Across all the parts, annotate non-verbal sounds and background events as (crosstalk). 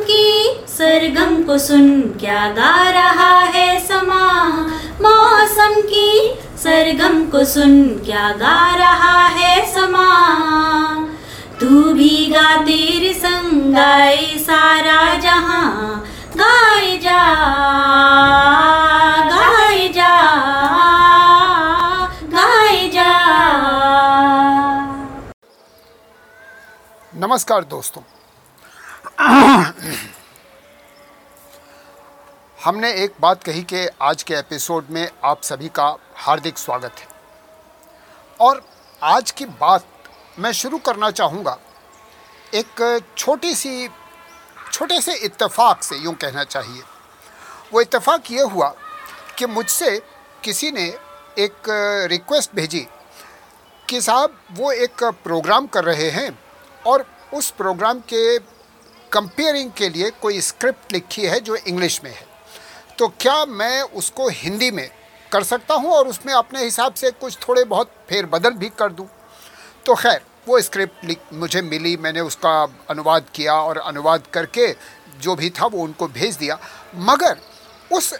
की सरगम को सुन क्या गा रहा है समा? मौसम की सरगम को सुन क्या गा रहा है समा? तू भी गा तेरे संग गाए सारा जहाँ। गाए जा गाए जा गाए जा। नमस्कार दोस्तों। हमने एक बात कही कि आज के एपिसोड में आप सभी का हार्दिक स्वागत है। और आज की बात मैं शुरू करना चाहूँगा। एक छोटी सी, छोटे से इत्तेफाक से यूँ कहना चाहिए। वो इत्तेफाक ये हुआ कि मुझसे किसी ने एक रिक्वेस्ट भेजी कि साहब वो एक प्रोग्राम कर रहे हैं और उस प्रोग्राम के कंपेयरिंग के लिए कोई स्क्रिप्ट लिखी है जो इंग्लिश में है। तो क्या मैं उसको हिंदी में कर सकता हूँ और उसमें अपने हिसाब से कुछ थोड़े बहुत फेरबदल भी कर दूँ? तो खैर, वो स्क्रिप्ट मुझे मिली, मैंने उसका अनुवाद किया और अनुवाद करके जो भी था वो उनको भेज दिया। मगर उस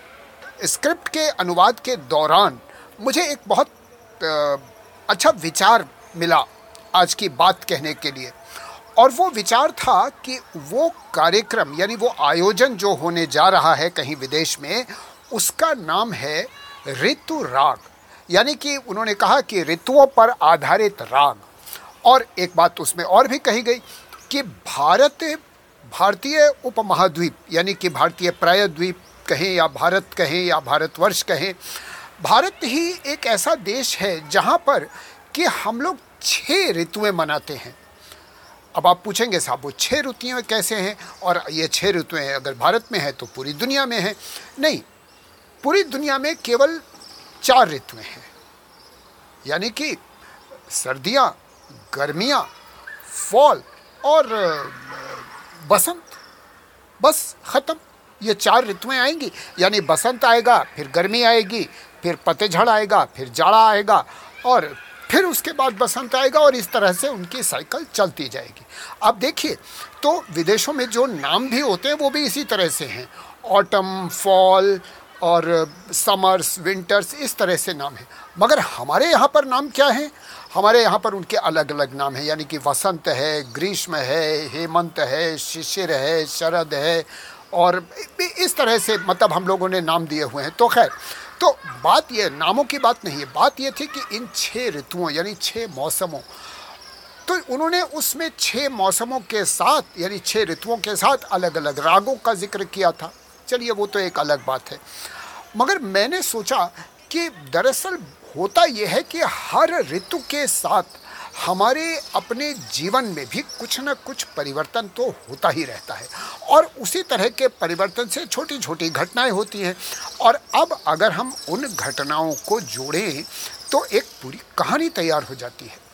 स्क्रिप्ट के अनुवाद के दौरान मुझे एक बहुत अच्छा विचार मिला आज की बात कहने के लिए। और वो विचार था कि वो कार्यक्रम, यानी वो आयोजन जो होने जा रहा है कहीं विदेश में, उसका नाम है ऋतु राग। यानी कि उन्होंने कहा कि ऋतुओं पर आधारित राग। और एक बात उसमें और भी कही गई कि भारत, भारतीय उपमहाद्वीप, यानी कि भारतीय प्रायद्वीप कहें या भारत कहें या भारतवर्ष कहें, भारत ही एक ऐसा देश है जहाँ पर कि हम लोग छः ऋतुएँ मनाते हैं। अब आप पूछेंगे, साहब, वो छः ऋतुएँ कैसे हैं? और ये छः ऋतुएँ अगर भारत में है तो पूरी दुनिया में है। नहीं, पूरी दुनिया में केवल चार ऋतुएँ हैं। यानी कि सर्दियाँ, गर्मियाँ, फॉल और बसंत। बस ख़त्म, ये चार ऋतुएँ आएँगी। यानी बसंत आएगा, फिर गर्मी आएगी, फिर पतझड़ आएगा, फिर जाड़ा आएगा। और फिर उसके बाद बसंत आएगा और इस तरह से उनकी साइकिल चलती जाएगी। अब देखिए तो विदेशों में जो नाम भी होते हैं, वो भी इसी तरह से हैं। ऑटम फॉल और समर्स विंटर्स इस तरह से नाम है। मगर हमारे यहाँ पर नाम क्या है? हमारे यहाँ पर उनके अलग अलग नाम हैं, यानी कि वसंत है, ग्रीष्म है, हेमंत है, शिशिर है, शरद है और इस तरह से मतलब हम लोगों ने नाम दिए हुए हैं। तो खैर तो बात यह नामों की बात नहीं है बात यह थी कि इन छः ऋतुओं, यानी छः मौसमों तो उन्होंने उसमें छः मौसमों के साथ, यानी छः ऋतुओं के साथ अलग अलग रागों का ज़िक्र किया था। चलिए, वो तो एक अलग बात है। मगर मैंने सोचा कि दरअसल होता यह है कि हर ऋतु के साथ हमारे अपने जीवन में भी कुछ ना कुछ परिवर्तन तो होता ही रहता है। और उसी तरह के परिवर्तन से छोटी छोटी घटनाएँ होती हैं। और अब अगर हम उन घटनाओं को जोड़ें तो एक पूरी कहानी तैयार हो जाती है।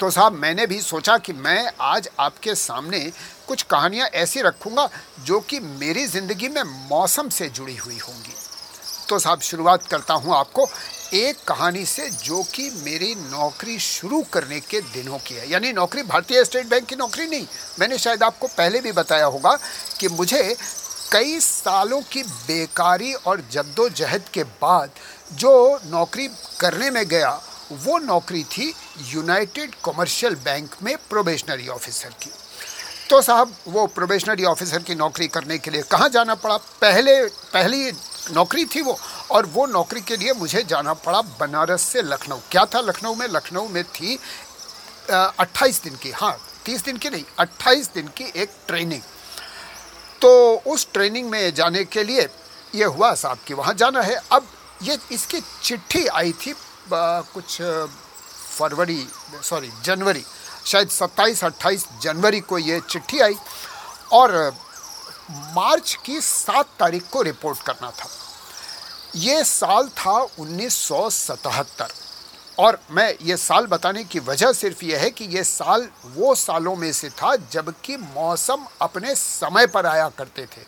तो साहब, मैंने भी सोचा कि मैं आज आपके सामने कुछ कहानियाँ ऐसी रखूँगा, जो कि मेरी ज़िंदगी में मौसम से जुड़ी हुई होंगी। तो साहब, शुरुआत करता हूँ आपको। एक कहानी से जो कि मेरी नौकरी शुरू करने के दिनों की है। यानी नौकरी भारतीय स्टेट बैंक की नौकरी नहीं, मैंने शायद आपको पहले भी बताया होगा कि मुझे कई सालों की बेकारी और जद्दोजहद के बाद जो नौकरी करने में गया, वो नौकरी थी यूनाइटेड कमर्शियल बैंक में प्रोबेशनरी ऑफिसर की। तो साहब, वो प्रोबेशनरी ऑफिसर की नौकरी करने के लिए कहाँ जाना पड़ा? पहले, पहली नौकरी थी वो। और वो नौकरी के लिए मुझे जाना पड़ा बनारस से लखनऊ। क्या था लखनऊ में? लखनऊ में थी अट्ठाईस दिन की। हाँ तीस दिन की नहीं अट्ठाईस दिन की एक ट्रेनिंग। तो उस ट्रेनिंग में जाने के लिए ये हुआ साहब कि वहाँ जाना है। अब ये इसकी चिट्ठी आई थी आ, कुछ फरवरी सॉरी जनवरी शायद 27-28 जनवरी को ये चिट्ठी आई। और मार्च की सात तारीख को रिपोर्ट करना था। ये साल था 1977 और मैं ये साल बताने की वजह सिर्फ़ ये है कि ये साल वो सालों में से था जबकि मौसम अपने समय पर आया करते थे।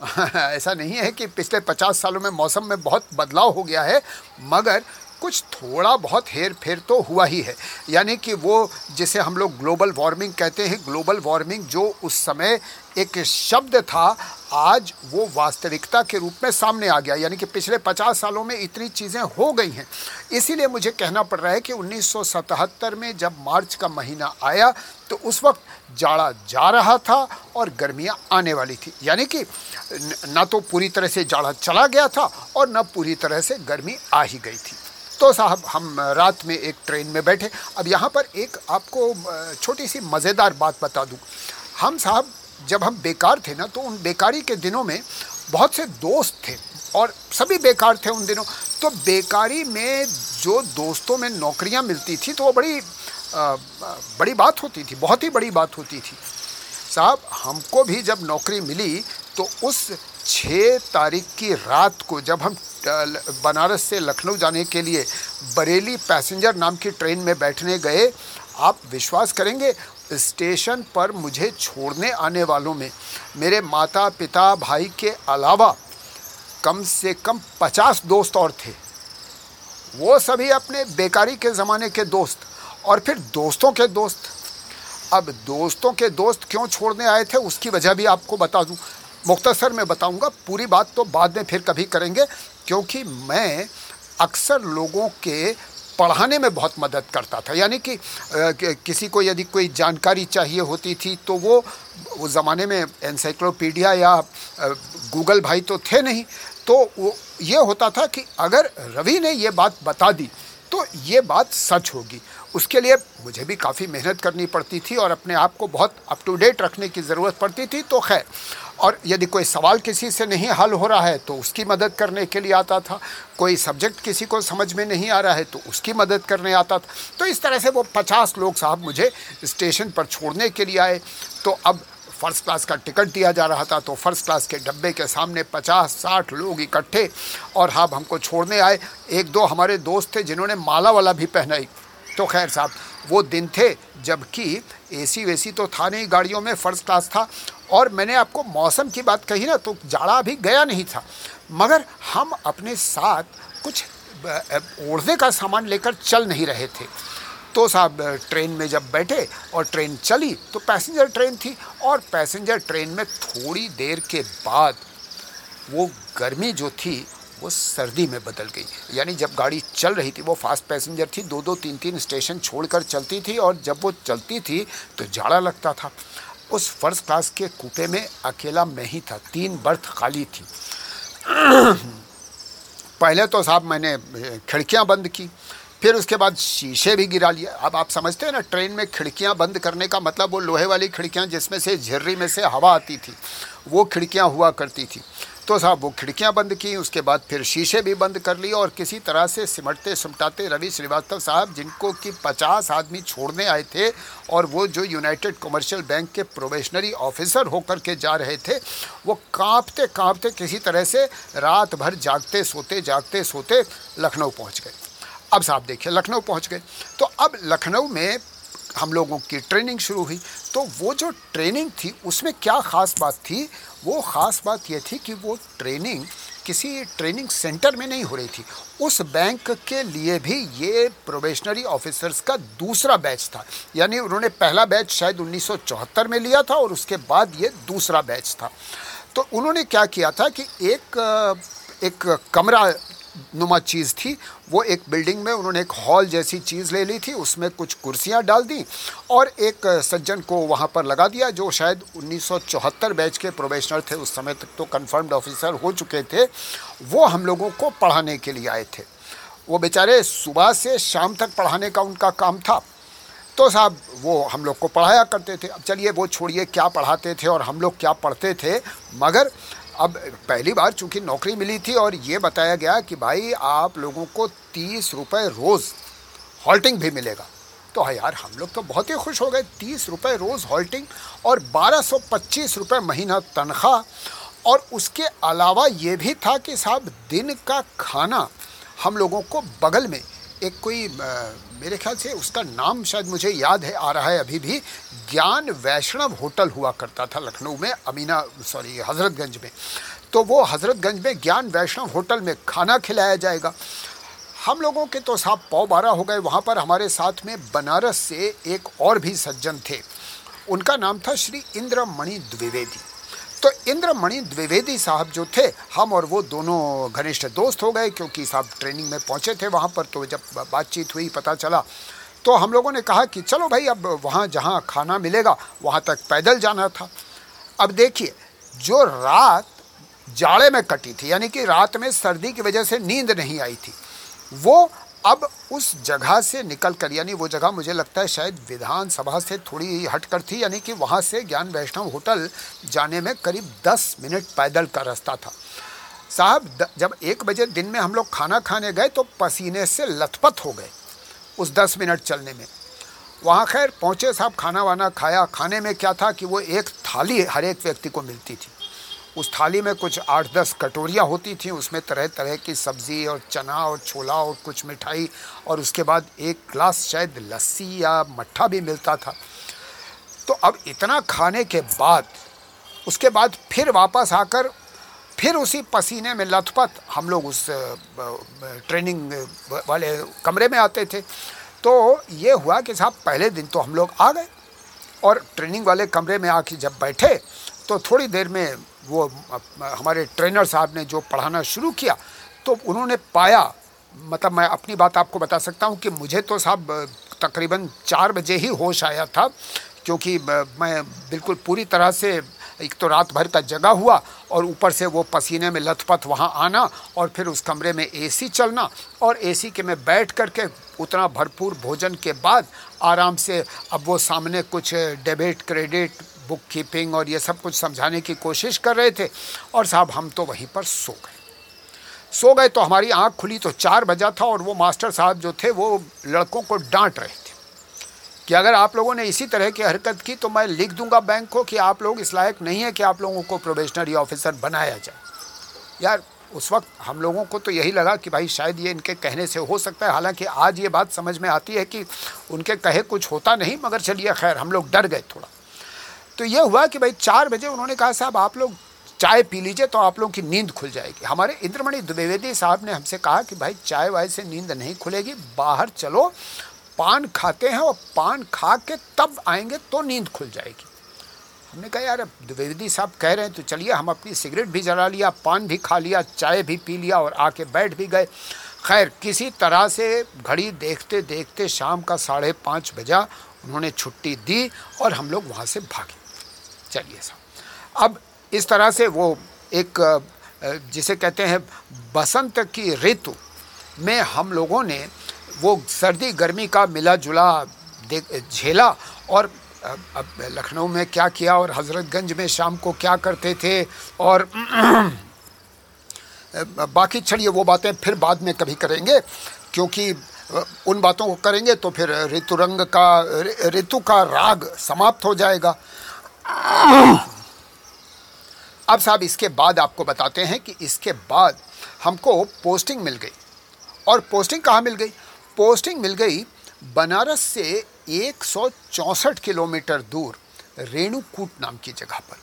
(laughs) ऐसा नहीं है कि पिछले पचास सालों में मौसम में बहुत बदलाव हो गया है, मगर कुछ थोड़ा बहुत हेर फेर तो हुआ ही है। यानी कि वो जिसे हम लोग ग्लोबल वार्मिंग कहते हैं, ग्लोबल वार्मिंग जो उस समय एक शब्द था, आज वो वास्तविकता के रूप में सामने आ गया। यानी कि पिछले 50 सालों में इतनी चीज़ें हो गई हैं। इसीलिए मुझे कहना पड़ रहा है कि 1977 में जब मार्च का महीना आया तो उस वक्त जाड़ा जा रहा था और गर्मियाँ आने वाली थी। यानी कि न तो पूरी तरह से जाड़ा चला गया था और न पूरी तरह से गर्मी आ ही गई थी। तो साहब हम रात में एक ट्रेन में बैठे। अब यहाँ पर एक आपको छोटी सी मज़ेदार बात बता दूँ। हम साहब जब हम बेकार थे ना तो उन बेकारी के दिनों में बहुत से दोस्त थे और सभी बेकार थे उन दिनों। तो बेकारी में जो दोस्तों में नौकरियाँ मिलती थी तो वो बड़ी आ, बड़ी बात होती थी बहुत ही बड़ी बात होती थी। साहब हमको भी जब नौकरी मिली तो उस छः तारीख की रात को जब हम बनारस से लखनऊ जाने के लिए बरेली पैसेंजर नाम की ट्रेन में बैठने गए। आप विश्वास करेंगे, स्टेशन पर मुझे छोड़ने आने वालों में, मेरे माता पिता भाई के अलावा कम से कम पचास दोस्त और थे। वो सभी अपने बेकारी के ज़माने के दोस्त और फिर दोस्तों के दोस्त। अब दोस्तों के दोस्त क्यों छोड़ने आए थे, उसकी वजह भी आपको बता दूँ। मुख्तसर में बताऊँगा, पूरी बात तो बाद में फिर कभी करेंगे। क्योंकि मैं अक्सर लोगों के पढ़ाने में बहुत मदद करता था। यानी कि किसी को यदि कोई जानकारी चाहिए होती थी तो वो उस ज़माने में एनसाइक्लोपीडिया या गूगल भाई तो थे नहीं। तो वो, ये होता था कि अगर रवि ने ये बात बता दी तो ये बात सच होगी। उसके लिए मुझे भी काफ़ी मेहनत करनी पड़ती थी और अपने आप को बहुत अप टू डेट रखने की ज़रूरत पड़ती थी। तो खैर और यदि कोई सवाल किसी से नहीं हल हो रहा है तो उसकी मदद करने के लिए आता था। कोई सब्जेक्ट किसी को समझ में नहीं आ रहा है तो उसकी मदद करने आता था। तो इस तरह से वो पचास लोग साहब मुझे स्टेशन पर छोड़ने के लिए आए। तो अब फ़र्स्ट क्लास का टिकट दिया जा रहा था तो फ़र्स्ट क्लास के डब्बे के सामने पचास साठ लोग इकट्ठे और हाँ हमको छोड़ने आए। एक दो हमारे दोस्त थे जिन्होंने माला वाला भी पहनाई। तो खैर साहब, वो दिन थे जबकि एसी वेसी तो था नहीं, गाड़ियों में फ़र्स्ट क्लास था। और मैंने आपको मौसम की बात कही ना तो जाड़ा अभी गया नहीं था। मगर हम अपने साथ कुछ ओढ़ने का सामान लेकर चल नहीं रहे थे। तो साहब ट्रेन में जब बैठे और ट्रेन चली तो पैसेंजर ट्रेन थी और पैसेंजर ट्रेन में थोड़ी देर के बाद वो गर्मी जो थी, वो सर्दी में बदल गई। यानी जब गाड़ी चल रही थी, वो फास्ट पैसेंजर थी, दो दो तीन तीन स्टेशन छोड़कर चलती थी और जब वो चलती थी तो जाड़ा लगता था। उस फ़र्स्ट क्लास के कूपे में अकेला मैं ही था। तीन बर्थ खाली थी। पहले तो साहब मैंने खिड़कियाँ बंद की, फिर उसके बाद शीशे भी गिरा लिए। अब आप समझते हैं ना, ट्रेन में खिड़कियाँ बंद करने का मतलब वो लोहे वाली खिड़कियाँ जिसमें से झिर्री में से हवा आती थी, वो खिड़कियाँ हुआ करती थी। तो साहब, वो खिड़कियाँ बंद की, उसके बाद फिर शीशे भी बंद कर लिए और किसी तरह से सिमटते सिमटाते रवि श्रीवास्तव साहब, जिनको कि पचास आदमी छोड़ने आए थे और वो जो यूनाइटेड कमर्शियल बैंक के प्रोबेशनरी ऑफिसर होकर के जा रहे थे, वो कांपते कांपते किसी तरह से रात भर जागते, सोते जागते, सोते लखनऊ पहुँच गए। अब साहब देखिए, लखनऊ पहुँच गए। तो अब लखनऊ में हम लोगों की ट्रेनिंग शुरू हुई। तो वो जो ट्रेनिंग थी, उसमें क्या ख़ास बात थी? वो ख़ास बात ये थी कि वो ट्रेनिंग किसी ट्रेनिंग सेंटर में नहीं हो रही थी। उस बैंक के लिए भी ये प्रोबेशनरी ऑफिसर्स का दूसरा बैच था। यानी उन्होंने पहला बैच शायद 1974 में लिया था और उसके बाद ये दूसरा बैच था। तो उन्होंने क्या किया था कि एक एक कमरा नुमा चीज़ थी। वो एक बिल्डिंग में उन्होंने एक हॉल जैसी चीज़ ले ली थी, उसमें कुछ कुर्सियाँ डाल दी और एक सज्जन को वहाँ पर लगा दिया जो शायद 1974 बैच के प्रोबेशनर थे, उस समय तक तो कन्फर्म्ड ऑफिसर हो चुके थे। वो हम लोगों को पढ़ाने के लिए आए थे। वो बेचारे सुबह से शाम तक पढ़ाने का उनका काम था। तो साहब, वो हम लोग को पढ़ाया करते थे। अब चलिए वो छोड़िए, क्या पढ़ाते थे और हम लोग क्या पढ़ते थे? मगर अब पहली बार चूँकि नौकरी मिली थी और ये बताया गया कि भाई आप लोगों को तीस रुपये रोज़ हॉल्टिंग भी मिलेगा। तो हाँ यार, हम लोग तो बहुत ही खुश हो गए। तीस रुपये रोज़ हॉल्टिंग और बारह सौ पच्चीस रुपये महीना तनख्वाह। और उसके अलावा ये भी था कि साहब, दिन का खाना हम लोगों को बगल में एक कोई मेरे ख्याल से उसका नाम शायद मुझे याद है, आ रहा है अभी भी ज्ञान वैष्णव होटल हुआ करता था लखनऊ में, अमीना, सॉरी, हज़रतगंज में। तो वो हज़रतगंज में ज्ञान वैष्णव होटल में खाना खिलाया जाएगा। हम लोगों के तो साहब पौ बारह हो गए, वहाँ पर हमारे साथ में बनारस से एक और भी सज्जन थे। उनका नाम था श्री इंद्रमणि द्विवेदी। तो इंद्रमणि द्विवेदी साहब जो थे, हम और वो दोनों घनिष्ठ दोस्त हो गए, क्योंकि साहब ट्रेनिंग में पहुँचे थे वहाँ पर तो जब बातचीत हुई, पता चला तो हम लोगों ने कहा कि चलो भाई, अब वहाँ जहाँ खाना मिलेगा, वहाँ तक पैदल जाना था। अब देखिए, जो रात जाड़े में कटी थी, यानी कि रात में सर्दी की वजह से नींद नहीं आई थी, वो अब उस जगह से निकल कर, यानी वो जगह मुझे लगता है शायद विधानसभा से थोड़ी हट कर थी, यानी कि वहाँ से ज्ञान वैष्णव होटल जाने में करीब दस मिनट पैदल का रास्ता था। साहब जब एक बजे दिन में हम लोग खाना खाने गए तो पसीने से लथपथ हो गए। उस दस मिनट चलने में। वहाँ खैर पहुँचे, साहब खाना वाना खाया। खाने में क्या था कि वो एक थाली हर एक व्यक्ति को मिलती थी। उस थाली में कुछ आठ दस कटोरियाँ होती थी, उसमें तरह तरह की सब्ज़ी और चना और छोला और कुछ मिठाई और उसके बाद एक ग्लास शायद लस्सी या मट्ठा भी मिलता था। तो अब इतना खाने के बाद, उसके बाद फिर वापस आकर फिर उसी पसीने में लथपथ हम लोग उस ट्रेनिंग वाले कमरे में आते थे। तो ये हुआ कि साहब पहले दिन तो हम लोग आ गए और ट्रेनिंग वाले कमरे में आके जब बैठे तो थोड़ी देर में वो हमारे ट्रेनर साहब ने जो पढ़ाना शुरू किया तो उन्होंने पाया मतलब मैं अपनी बात आपको बता सकता हूँ कि मुझे तो साहब तकरीबन चार बजे ही होश आया था क्योंकि मैं बिल्कुल पूरी तरह से एक तो रात भर का जगा हुआ और ऊपर से वो पसीने में लथपथ वहाँ आना और फिर उस कमरे में एसी चलना और एसी के में बैठ करके उतना भरपूर भोजन के बाद आराम से अब वो सामने कुछ डेबिट, क्रेडिट बुक कीपिंग और ये सब कुछ समझाने की कोशिश कर रहे थे और साहब हम तो वहीं पर सो गए। सो गए तो हमारी आँख खुली तो चार बजा था और वो मास्टर साहब जो थे वो लड़कों को डांट रहे थे। कि अगर आप लोगों ने इसी तरह की हरकत की तो मैं लिख दूँगा बैंक को कि आप लोग इस लायक नहीं है कि आप लोगों को प्रोबेशनरी ऑफिसर बनाया जाए। यार, उस वक्त हम लोगों को तो यही लगा कि भाई शायद ये इनके कहने से हो सकता है। हालाँकि आज ये बात समझ में आती है कि उनके कहे कुछ होता नहीं, मगर चलिए खैर, हम लोग डर गए थोड़ा। तो ये हुआ कि भाई चार बजे उन्होंने कहा, साहब, आप लोग चाय पी लीजिए तो आप लोगों की नींद खुल जाएगी। हमारे इंद्रमणि द्विवेदी साहब ने हमसे कहा कि भाई, चाय वाय से नींद नहीं खुलेगी, बाहर चलो पान खाते हैं और पान खा के तब आएँगे तो नींद खुल जाएगी। हमने कहा, यार द्विवेदी साहब कह रहे हैं तो चलिए, हम अपनी सिगरेट भी जला लिया, पान भी खा लिया, चाय भी पी लिया और आके बैठ भी गए। खैर, किसी तरह से घड़ी देखते देखते शाम का साढ़े पाँच बजा, उन्होंने छुट्टी दी और हम लोग वहाँ से भागे। चलिए साहब, अब इस तरह से वो एक जिसे कहते हैं, बसंत की ऋतु में हम लोगों ने वो सर्दी, गर्मी का मिला जुला झेला और लखनऊ में क्या किया और हज़रतगंज में शाम को क्या करते थे और (clears throat) बाकी छड़िए वो बातें फिर बाद में कभी करेंगे, क्योंकि उन बातों को करेंगे तो फिर ऋतु रंग का, ऋतु का राग समाप्त हो जाएगा। अब साहब इसके बाद आपको बताते हैं कि इसके बाद हमको पोस्टिंग मिल गई और पोस्टिंग कहाँ मिल गई? पोस्टिंग मिल गई बनारस से एक सौ चौंसठ किलोमीटर दूर रेणुकूट नाम की जगह पर।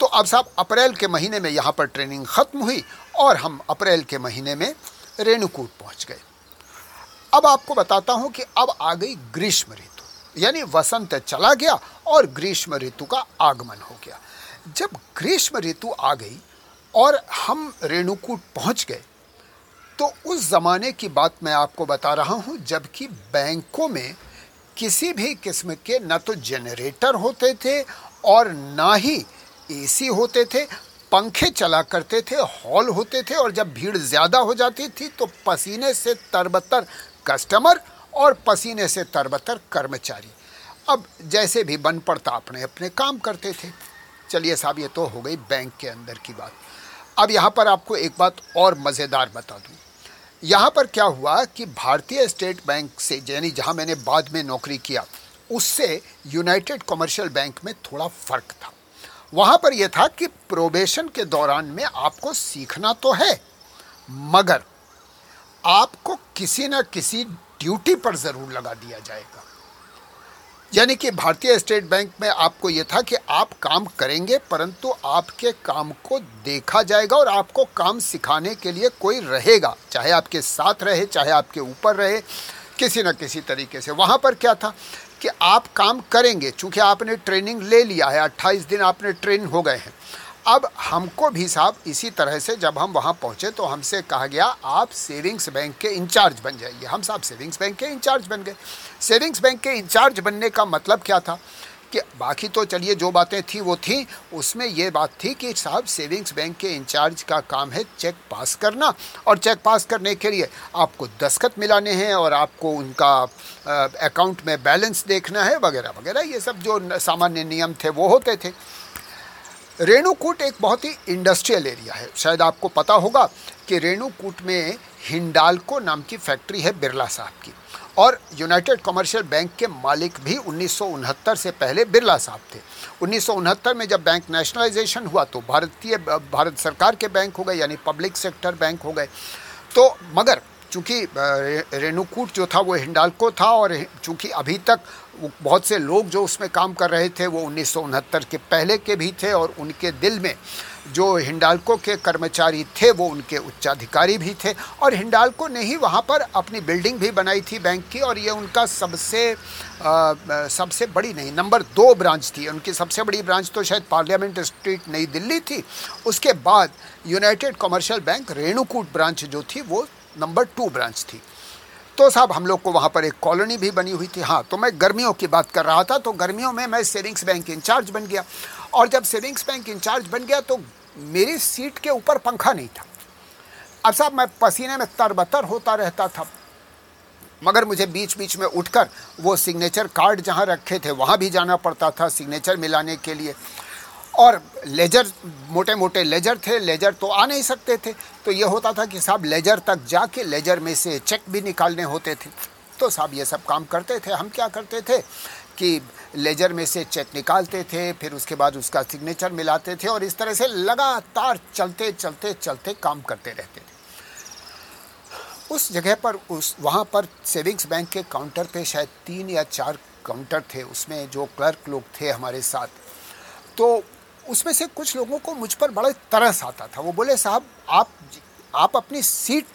तो अब साहब, अप्रैल के महीने में यहाँ पर ट्रेनिंग ख़त्म हुई और हम अप्रैल के महीने में रेणुकूट पहुँच गए। अब आपको बताता हूँ कि अब आ गई ग्रीष्म ऋतु, यानी वसंत चला गया और ग्रीष्म ऋतु का आगमन हो गया। जब ग्रीष्म ऋतु आ गई और हम रेणुकूट पहुँच गए तो उस ज़माने की बात मैं आपको बता रहा हूँ, जबकि बैंकों में किसी भी किस्म के न तो जनरेटर होते थे और ना ही एसी होते थे, पंखे चला करते थे, हॉल होते थे और जब भीड़ ज़्यादा हो जाती थी तो पसीने से तरबतर कस्टमर और पसीने से तरबतर कर्मचारी। अब जैसे भी बन पड़ता, अपने अपने काम करते थे। चलिए साहब, ये तो हो गई बैंक के अंदर की बात। अब यहाँ पर आपको एक बात और मज़ेदार बता दूँ। यहाँ पर क्या हुआ कि भारतीय स्टेट बैंक से, यानी जहाँ मैंने बाद में नौकरी किया, उससे यूनाइटेड कमर्शियल बैंक में थोड़ा फ़र्क था। वहाँ पर यह था कि प्रोबेशन के दौरान में आपको सीखना तो है, मगर आपको किसी न किसी ड्यूटी पर ज़रूर लगा दिया जाएगा। यानी कि भारतीय स्टेट बैंक में आपको ये था कि आप काम करेंगे, परंतु आपके काम को देखा जाएगा और आपको काम सिखाने के लिए कोई रहेगा, चाहे आपके साथ रहे, चाहे आपके ऊपर रहे, किसी न किसी तरीके से। वहाँ पर क्या था कि आप काम करेंगे, चूँकि आपने ट्रेनिंग ले लिया है, अट्ठाईस दिन आपने ट्रेन हो गए हैं। अब हमको भी साहब इसी तरह से जब हम वहाँ पहुँचे तो हमसे कहा गया, आप सेविंग्स बैंक के इंचार्ज बन जाइए। हम साहब सेविंग्स बैंक के इंचार्ज बन गए। सेविंग्स बैंक के इंचार्ज बनने का मतलब क्या था? कि बाकी तो चलिए जो बातें थी वो थी। उसमें ये बात थी कि साहब सेविंग्स बैंक के इंचार्ज का काम है चेक पास करना। और चेक पास करने के लिए आपको दस्खत मिलाने हैं और आपको उनका अकाउंट में बैलेंस देखना है, वगैरह वगैरह। ये सब जो सामान्य नियम थे वो होते थे। रेणुकूट एक बहुत ही इंडस्ट्रियल एरिया है। शायद आपको पता होगा कि रेणुकूट में हिंडालको नाम की फैक्ट्री है बिरला साहब की। और यूनाइटेड कमर्शियल बैंक के मालिक भी उन्नीस सौ उनहत्तर से पहले बिरला साहब थे। उन्नीस सौ उनहत्तर में जब बैंक नेशनलाइजेशन हुआ तो भारतीय, भारत सरकार के बैंक हो गए, यानी पब्लिक सेक्टर बैंक हो गए। तो मगर चूँकि रेणुकूट जो था वो हिंडालको था और चूँकि अभी तक बहुत से लोग जो उसमें काम कर रहे थे वो उन्नीस सौ उनहत्तर के पहले के भी थे और उनके दिल में जो हिंडालको के कर्मचारी थे वो उनके उच्चाधिकारी भी थे। और हिंडालको ने ही वहाँ पर अपनी बिल्डिंग भी बनाई थी बैंक की और ये उनका सबसे आ, सबसे बड़ी नहीं नंबर दो ब्रांच थी। उनकी सबसे बड़ी ब्रांच तो शायद पार्लियामेंट स्ट्रीट नई दिल्ली थी। उसके बाद United Commercial Bank Renukoot branch जो थी वो नंबर टू ब्रांच थी। तो साहब, हम लोग को वहाँ पर एक कॉलोनी भी बनी हुई थी। हाँ तो मैं गर्मियों की बात कर रहा था तो गर्मियों में मैं सेविंग्स बैंक इंचार्ज बन गया। और जब सेविंग्स बैंक इंचार्ज बन गया तो मेरी सीट के ऊपर पंखा नहीं था। अब साहब, मैं पसीने में तरबतर होता रहता था। मगर मुझे बीच बीच में उठकर वो सिग्नेचर कार्ड जहाँ रखे थे, वहाँ भी जाना पड़ता था सिग्नेचर मिलाने के लिए। और लेजर मोटे मोटे लेजर थे, लेजर तो आ नहीं सकते थे। तो ये होता था कि साहब लेजर तक जाके लेजर में से चेक भी निकालने होते थे। तो साहब ये सब काम करते थे। हम क्या करते थे कि लेजर में से चेक निकालते थे, फिर उसके बाद उसका सिग्नेचर मिलाते थे और इस तरह से लगातार चलते चलते चलते काम करते रहते थे। उस जगह पर, उस, वहाँ पर सेविंग्स बैंक के काउंटर पे शायद तीन या चार काउंटर थे उसमें जो क्लर्क लोग थे हमारे साथ। तो उसमें से कुछ लोगों को मुझ पर बड़ा तरस आता था। वो बोले साहब आप आप अपनी सीट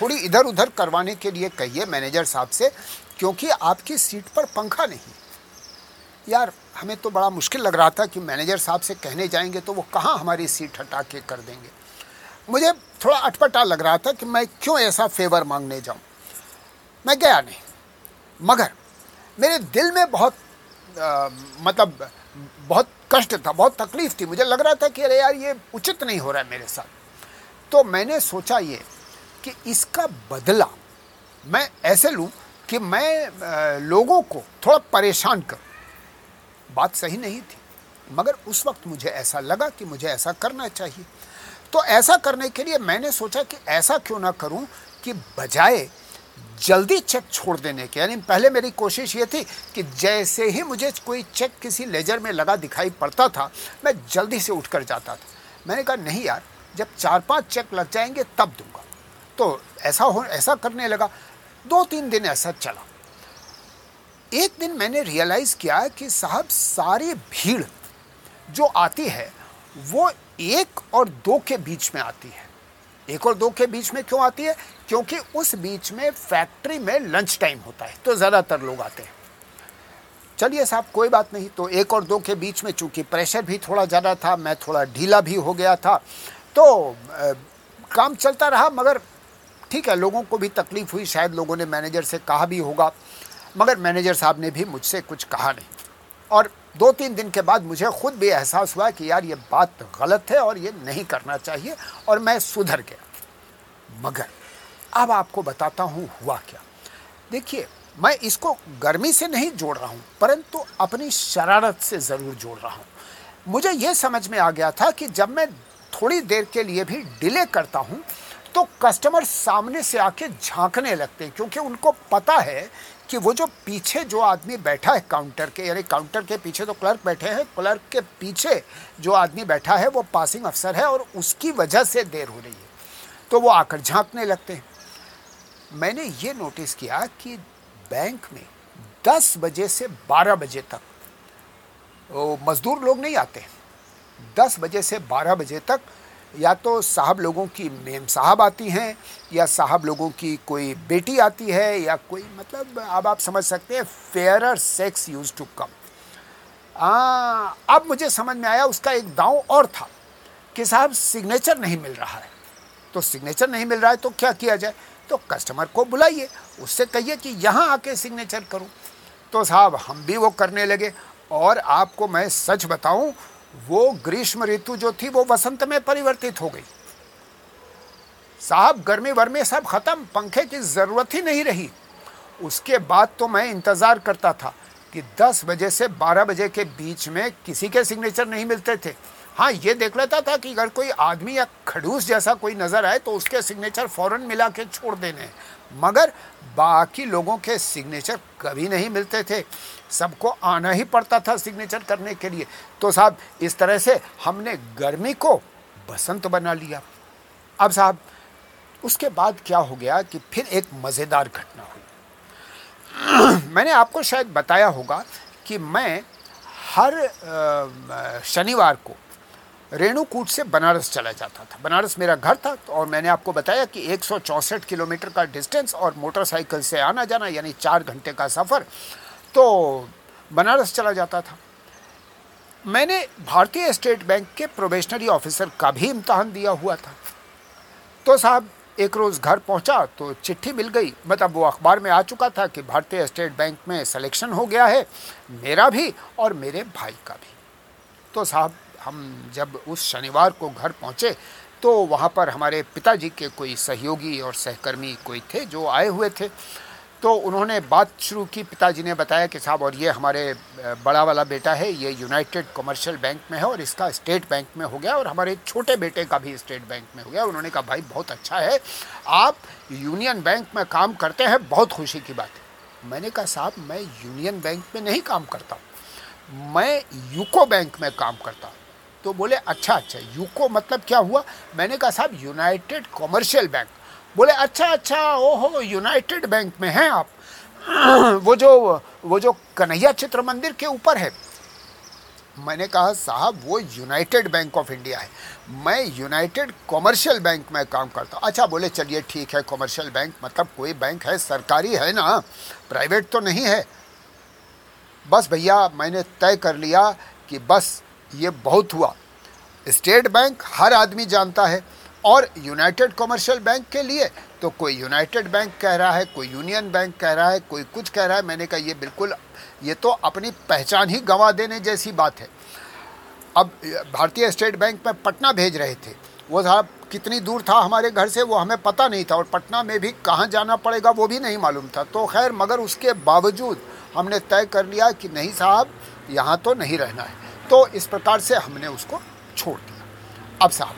थोड़ी इधर उधर करवाने के लिए कहिए मैनेजर साहब से क्योंकि आपकी सीट पर पंखा नहीं। यार हमें तो बड़ा मुश्किल लग रहा था कि मैनेजर साहब से कहने जाएँगे तो वो कहाँ हमारी सीट हटा के कर देंगे। मुझे थोड़ा अटपटा लग रहा था कि मैं क्यों ऐसा फेवर मांगने जाऊँ। मैं गया नहीं मगर मेरे दिल में बहुत आ, मतलब बहुत कष्ट था, बहुत तकलीफ़ थी। मुझे लग रहा था कि अरे यार, ये उचित नहीं हो रहा है मेरे साथ। तो मैंने सोचा ये कि इसका बदला मैं ऐसे लूँ कि मैं लोगों को थोड़ा परेशान करूँ। बात सही नहीं थी, मगर उस वक्त मुझे ऐसा लगा कि मुझे ऐसा करना चाहिए। तो ऐसा करने के लिए मैंने सोचा कि ऐसा क्यों ना करूँ कि बजाय जल्दी चेक छोड़ देने के। यानी पहले मेरी कोशिश ये थी कि जैसे ही मुझे कोई चेक किसी लेजर में लगा दिखाई पड़ता था, मैं जल्दी से उठ कर जाता था। मैंने कहा, नहीं यार, जब चार पाँच चेक लग जाएँगे, तब दूँगा। तो ऐसा हो, ऐसा करने लगा। दो तीन दिन ऐसा चला। एक दिन मैंने रियलाइज़ किया कि साहब, सारी भीड़ जो आती है, वो एक और दो के बीच में आती है। एक और दो के बीच में क्यों आती है? क्योंकि उस बीच में फैक्ट्री में लंच टाइम होता है तो ज़्यादातर लोग आते हैं। चलिए साहब कोई बात नहीं तो एक और दो के बीच में चूँकि प्रेशर भी थोड़ा ज़्यादा था मैं थोड़ा ढीला भी हो गया था तो आ, काम चलता रहा मगर ठीक है लोगों को भी तकलीफ़ हुई शायद लोगों ने मैनेजर से कहा भी होगा मगर मैनेजर साहब ने भी मुझसे कुछ कहा नहीं। और दो तीन दिन के बाद मुझे खुद भी एहसास हुआ कि यार ये बात गलत है और ये नहीं करना चाहिए और मैं सुधर गया। मगर अब आपको बताता हूँ हुआ क्या। देखिए, मैं इसको गर्मी से नहीं जोड़ रहा हूँ, परंतु अपनी शरारत से ज़रूर जोड़ रहा हूँ। मुझे ये समझ में आ गया था कि जब मैं थोड़ी देर के लिए भी डिले करता हूँ तो कस्टमर सामने से आके झांकने लगते हैं, क्योंकि उनको पता है कि वो जो पीछे जो आदमी बैठा है काउंटर के, यानी काउंटर के पीछे तो क्लर्क बैठे हैं, क्लर्क के पीछे जो आदमी बैठा है, वो पासिंग अफसर है और उसकी वजह से देर हो रही है। तो वो आकर झांकने लगते हैं। मैंने ये नोटिस किया कि बैंक में दस बजे से बारह बजे तक वो मज़दूर लोग नहीं आते। दस बजे से बारह बजे तक या तो साहब लोगों की मेम साहब आती हैं, या साहब लोगों की कोई बेटी आती है, या कोई मतलब अब आप समझ सकते हैं fairer sex use to come अब मुझे समझ में आया उसका एक दांव और था कि साहब सिग्नेचर नहीं मिल रहा है। तो सिग्नेचर नहीं मिल रहा है तो क्या किया जाए? तो कस्टमर को बुलाइए, उससे कहिए कि यहाँ आके सिग्नेचर करूँ। तो साहब, हम भी वो करने लगे और आपको मैं सच बताऊँ, वो ग्रीष्म ऋतु जो थी, वो वसंत में परिवर्तित हो गई। साहब, गर्मी वर्मी सब खत्म, पंखे की ज़रूरत ही नहीं रही। उसके बाद तो मैं इंतज़ार करता था कि 10 बजे से 12 बजे के बीच में किसी के सिग्नेचर नहीं मिलते थे। हाँ ये देख लेता था कि अगर कोई आदमी या खड़ूस जैसा कोई नज़र आए तो उसके सिग्नेचर फ़ौरन मिला के छोड़ देने। मगर बाकी लोगों के सिग्नेचर कभी नहीं मिलते थे। सबको आना ही पड़ता था सिग्नेचर करने के लिए। तो साहब, इस तरह से हमने गर्मी को बसंत बना लिया। अब साहब, उसके बाद क्या हो गया कि फिर एक मज़ेदार घटना हुई। (clears throat) मैंने आपको शायद बताया होगा कि मैं हर शनिवार को रेणुकूट से बनारस चला जाता था। बनारस मेरा घर था तो और मैंने आपको बताया कि एक सौ चौंसठ किलोमीटर का डिस्टेंस और मोटरसाइकिल से आना जाना, यानी चार घंटे का सफ़र तो बनारस चला जाता था। मैंने भारतीय स्टेट बैंक के प्रोबेशनरी ऑफिसर का भी इम्तहान दिया हुआ था। तो साहब, एक रोज़ घर पहुँचा तो चिट्ठी मिल गई। मतलब वो अखबार में आ चुका था कि भारतीय स्टेट बैंक में सिलेक्शन हो गया है, मेरा भी और मेरे भाई का भी। तो साहब हम जब उस शनिवार को घर पहुँचे तो वहाँ पर हमारे पिताजी के कोई सहयोगी और सहकर्मी कोई थे जो आए हुए थे। तो उन्होंने बात शुरू की, पिताजी ने बताया कि साहब, और ये हमारे बड़ा वाला बेटा है, ये यूनाइटेड कमर्शियल बैंक में है और इसका स्टेट बैंक में हो गया और हमारे छोटे बेटे का भी स्टेट बैंक में हो गया। उन्होंने कहा, भाई, बहुत अच्छा है, आप यूनियन बैंक में काम करते हैं, बहुत खुशी की बात है। मैंने कहा, साहब, मैं यूनियन बैंक में नहीं काम करता मैं यूको बैंक में काम करता हूँ। तो बोले अच्छा अच्छा यूको मतलब क्या हुआ? मैंने कहा, साहब यूनाइटेड कॉमर्शियल बैंक बोले अच्छा अच्छा ओहो यूनाइटेड बैंक में हैं आप। (clears throat) वो जो वो जो कन्हैया चित्र मंदिर के ऊपर है। मैंने कहा, साहब, वो यूनाइटेड बैंक ऑफ़ इंडिया है। मैं यूनाइटेड कॉमर्शियल बैंक में काम करता हूँ। अच्छा बोले, चलिए, ठीक है कॉमर्शियल बैंक मतलब कोई बैंक है, सरकारी है ना? प्राइवेट तो नहीं है। बस भैया, मैंने तय कर लिया कि बस ये बहुत हुआ। स्टेट बैंक हर आदमी जानता है और यूनाइटेड कमर्शियल बैंक के लिए तो कोई यूनाइटेड बैंक कह रहा है, कोई यूनियन बैंक कह रहा है, कोई कुछ कह रहा है, मैंने कहा ये बिल्कुल, ये तो अपनी पहचान ही गंवा देने जैसी बात है। अब भारतीय स्टेट बैंक में पटना भेज रहे थे। वो साहब कितनी दूर था हमारे घर से वो हमें पता नहीं था और पटना में भी कहाँ जाना पड़ेगा वो भी नहीं मालूम था। तो खैर, मगर उसके बावजूद हमने तय कर लिया कि नहीं साहब, यहाँ तो नहीं रहना है। तो इस प्रकार से हमने उसको छोड़ दिया। अब साहब,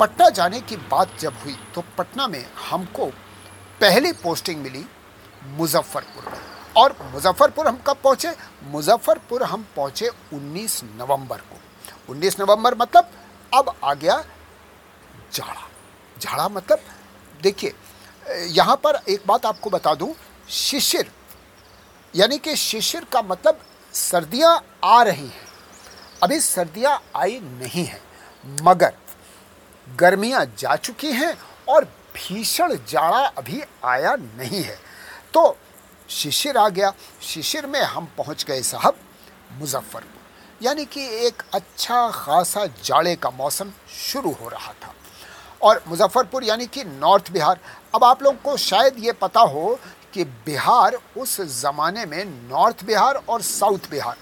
पटना जाने की बात जब हुई तो पटना में हमको पहली पोस्टिंग मिली मुजफ्फरपुर में। और मुजफ्फरपुर हम कब पहुँचे? मुजफ्फरपुर हम पहुँचे 19 नवंबर को। 19 नवंबर मतलब अब आ गया झाड़ा झाड़ा मतलब देखिए, यहाँ पर एक बात आपको बता दूँ, शिशिर, यानी कि शिशिर का मतलब सर्दियाँ आ रही हैं। अभी सर्दियाँ आई नहीं हैं, मगर गर्मियाँ जा चुकी हैं और भीषण जाड़ा अभी आया नहीं है। तो शिशिर आ गया। शिशिर में हम पहुँच गए साहब मुजफ्फरपुर। यानी कि एक अच्छा खासा जाड़े का मौसम शुरू हो रहा था। और मुजफ्फरपुर यानी कि नॉर्थ बिहार। अब आप लोगों को शायद ये पता हो कि बिहार उस ज़माने में नॉर्थ बिहार और साउथ बिहार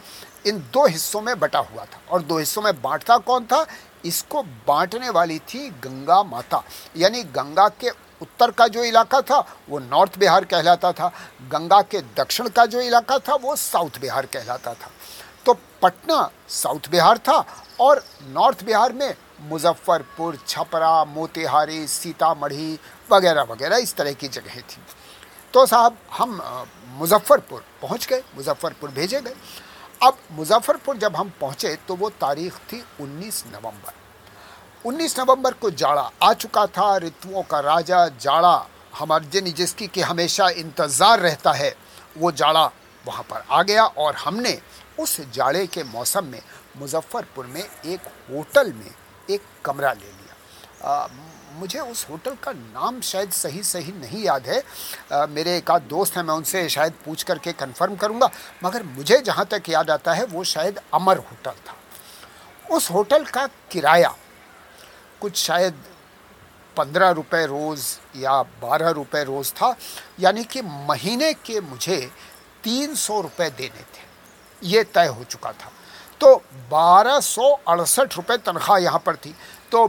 इन दो हिस्सों में बटा हुआ था। और दो हिस्सों में बांटता कौन था? इसको बांटने वाली थी गंगा माता। यानी गंगा के उत्तर का जो इलाका था, वो नॉर्थ बिहार कहलाता था। गंगा के दक्षिण का जो इलाका था, वो साउथ बिहार कहलाता था। तो पटना साउथ बिहार था और नॉर्थ बिहार में मुजफ्फरपुर, छपरा, मोतिहारी, सीतामढ़ी वगैरह वगैरह इस तरह की जगहें थी। तो साहब, हम मुजफ्फरपुर पहुँच गए, मुजफ्फरपुर भेजे गए। अब मुजफ्फरपुर जब हम पहुँचे तो वो तारीख थी 19 नवंबर। 19 नवंबर को जाड़ा आ चुका था ऋतुओं का राजा जाड़ा हमारे जिन जिसकी कि हमेशा इंतज़ार रहता है वो जाड़ा वहाँ पर आ गया और हमने उस जाड़े के मौसम में मुजफ्फरपुर में एक होटल में एक कमरा ले लिया। आ, मुझे उस होटल का नाम शायद सही सही नहीं याद है। आ, मेरे एक आध दोस्त हैं मैं उनसे शायद पूछ करके कंफर्म करूँगा मगर मुझे जहाँ तक याद आता है वो शायद अमर होटल था। उस होटल का किराया कुछ शायद पंद्रह रुपये रोज़ या बारह रुपये रोज़ था यानी कि महीने के मुझे तीन सौ रुपये देने थे। ये तय हो चुका था। तो बारह सौ अड़सठ रुपये तनख्वाह यहाँ पर थी। तो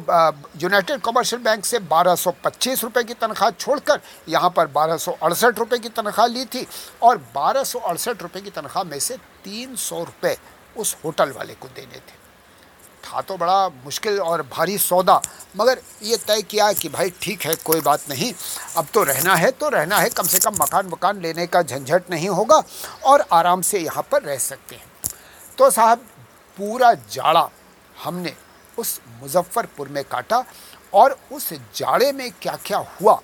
यूनाइटेड कमर्शियल बैंक से बारह सौ पच्चीस रुपये की तनख्वाह छोड़कर यहाँ पर बारह सौ अड़सठ रुपये की तनख्वाह ली थी और बारह सौ अड़सठ रुपये की तनख्वाह में से तीन सौ रुपये उस होटल वाले को देने थे। था तो बड़ा मुश्किल और भारी सौदा, मगर ये तय किया कि भाई ठीक है, कोई बात नहीं, अब तो रहना है तो रहना है, कम से कम मकान मकान लेने का झंझट नहीं होगा और आराम से यहाँ पर रह सकते हैं। तो साहब, पूरा जाड़ा हमने उस मुजफ्फ़रपुर में काटा और उस जाड़े में क्या क्या हुआ,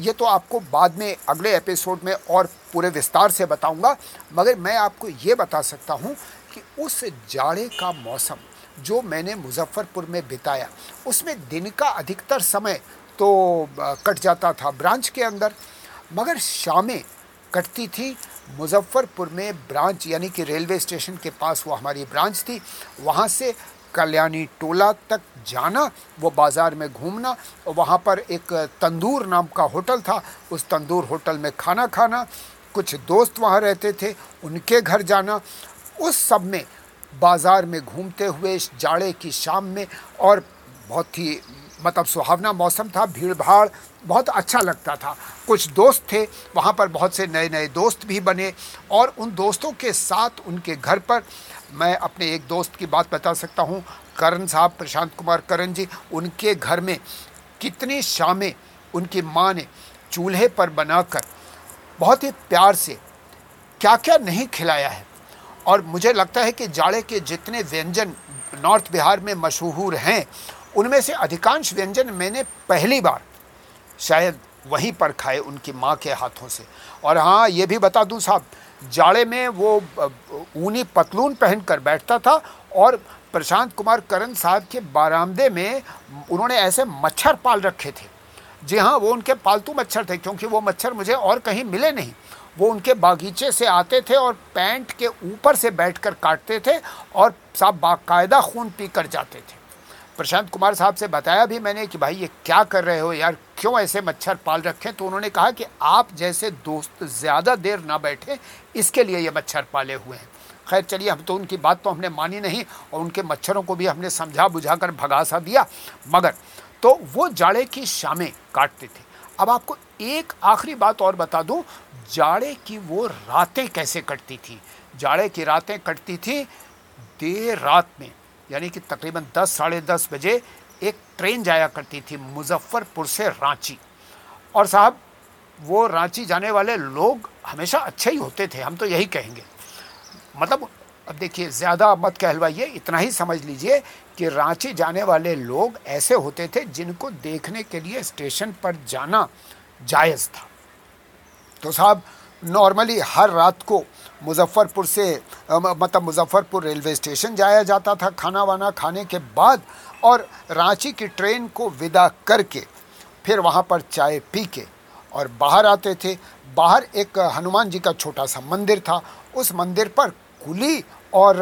ये तो आपको बाद में अगले एपिसोड में और पूरे विस्तार से बताऊँगा। मगर मैं आपको ये बता सकता हूँ कि उस जाड़े का मौसम जो मैंने मुजफ्फ़रपुर में बिताया, उसमें दिन का अधिकतर समय तो कट जाता था ब्रांच के अंदर, मगर शामें कटती थी मुजफ्फ़रपुर में ब्रांच, यानी कि रेलवे स्टेशन के पास वो हमारी ब्रांच थी, वहाँ से कल्याणी टोला तक जाना, वो बाज़ार में घूमना और वहाँ पर एक तंदूर नाम का होटल था। उस तंदूर होटल में खाना खाना, कुछ दोस्त वहाँ रहते थे, उनके घर जाना। उस सब में, बाज़ार में घूमते हुए जाड़े की शाम में और बहुत ही मतलब सुहावना मौसम था भीड़ भाड़ बहुत अच्छा लगता था। कुछ दोस्त थे, वहाँ पर बहुत से नए नए दोस्त भी बने और उन दोस्तों के साथ उनके घर पर मैं अपने एक दोस्त की बात बता सकता हूँ, करण साहब, प्रशांत कुमार करण जी, उनके घर में कितनी शामें उनकी माँ ने चूल्हे पर बनाकर बहुत ही प्यार से क्या क्या नहीं खिलाया है। और मुझे लगता है कि जाड़े के जितने व्यंजन नॉर्थ बिहार में मशहूर हैं उनमें से अधिकांश व्यंजन मैंने पहली बार शायद वहीं पर खाए उनकी माँ के हाथों से। और हाँ ये भी बता दूँ साहब, जाड़े में वो ऊनी पतलून पहन कर बैठता था और प्रशांत कुमार करण साहब के बारामदे में उन्होंने ऐसे मच्छर पाल रखे थे। जी हाँ वो उनके पालतू मच्छर थे, क्योंकि वो मच्छर मुझे और कहीं मिले नहीं। वो उनके बागीचे से आते थे और पैंट के ऊपर से बैठकर काटते थे और साहब बाकायदा खून पी कर जाते थे। प्रशांत कुमार साहब से बताया भी मैंने कि भाई ये क्या कर रहे हो यार, क्यों ऐसे मच्छर पाल रखे तो उन्होंने कहा कि आप जैसे दोस्त ज़्यादा देर ना बैठे, इसके लिए ये मच्छर पाले हुए हैं। खैर चलिए हम तो उनकी बात तो हमने मानी नहीं और उनके मच्छरों को भी हमने समझा बुझा कर भगा सा दिया। मगर तो वो जाड़े की शामें काटते थे। अब आपको एक आखिरी बात और बता दूँ, जाड़े की वो रातें कैसे कटती थी? जाड़े की रातें कटती थी देर रात में। यानी कि तकरीबन दस, साढ़े दस बजे एक ट्रेन जाया करती थी मुजफ्फ़रपुर से रांची। और साहब, वो रांची जाने वाले लोग हमेशा अच्छे ही होते थे, हम तो यही कहेंगे। मतलब अब देखिए, ज़्यादा मत कहलवाइए, इतना ही समझ लीजिए कि रांची जाने वाले लोग ऐसे होते थे जिनको देखने के लिए स्टेशन पर जाना जायज़ था। तो साहब, नॉर्मली हर रात को मुजफ्फ़रपुर से मतलब मुजफ्फ़रपुर रेलवे स्टेशन जाया जाता था खाना वाना खाने के बाद और रांची की ट्रेन को विदा करके फिर वहाँ पर चाय पी के और बाहर आते थे। बाहर एक हनुमान जी का छोटा सा मंदिर था। उस मंदिर पर कुली और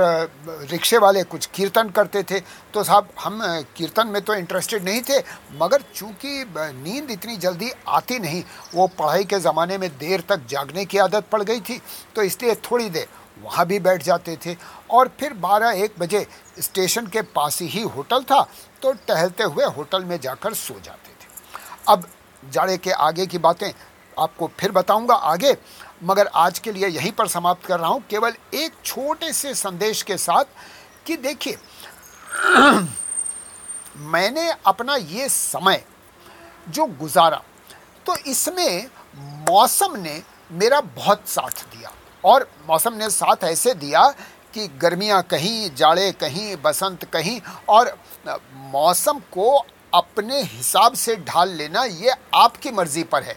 रिक्शे वाले कुछ कीर्तन करते थे। तो साहब, हम कीर्तन में तो इंटरेस्टेड नहीं थे, मगर चूँकि नींद इतनी जल्दी आती नहीं, वो पढ़ाई के ज़माने में देर तक जागने की आदत पड़ गई थी तो इसलिए थोड़ी देर वहाँ भी बैठ जाते थे। और फिर बारह एक बजे स्टेशन के पास ही होटल था तो टहलते हुए होटल में जाकर सो जाते थे। अब जाड़े के आगे की बातें आपको फिर बताऊँगा आगे। मगर आज के लिए यहीं पर समाप्त कर रहा हूँ। केवल एक छोटे से संदेश के साथ कि देखिए, (clears throat) मैंने अपना ये समय जो गुजारा तो इसमें मौसम ने मेरा बहुत साथ दिया। और मौसम ने साथ ऐसे दिया कि गर्मियाँ कहीं, जाड़े कहीं, बसंत कहीं, और मौसम को अपने हिसाब से ढाल लेना ये आपकी मर्ज़ी पर है।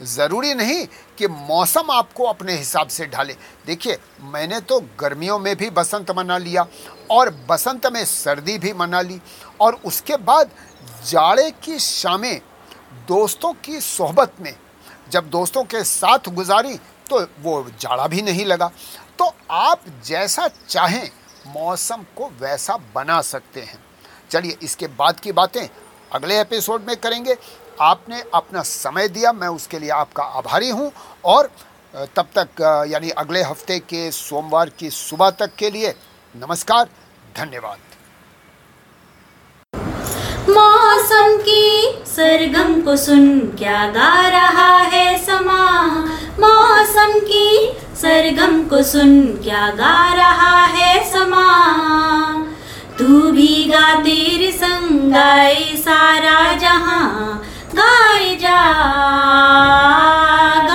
ज़रूरी नहीं कि मौसम आपको अपने हिसाब से ढाले। देखिए, मैंने तो गर्मियों में भी बसंत मना लिया और बसंत में सर्दी भी मना ली और उसके बाद जाड़े की शामें दोस्तों की सोहबत में जब दोस्तों के साथ गुजारी तो वो जाड़ा भी नहीं लगा। तो आप जैसा चाहें मौसम को वैसा बना सकते हैं। चलिए, इसके बाद की बातें अगले एपिसोड में करेंगे। आपने अपना समय दिया, मैं उसके लिए आपका आभारी हूँ और तब तक यानी अगले हफ़्ते के सोमवार की सुबह तक के लिए नमस्कार, धन्यवाद। मौसम की सरगम को सुन क्या गा रहा है समा? मौसम की सरगम को सुन क्या गा रहा है समा? तू भी गा, तेरे संग गाए सारा जहाँ ないじゃん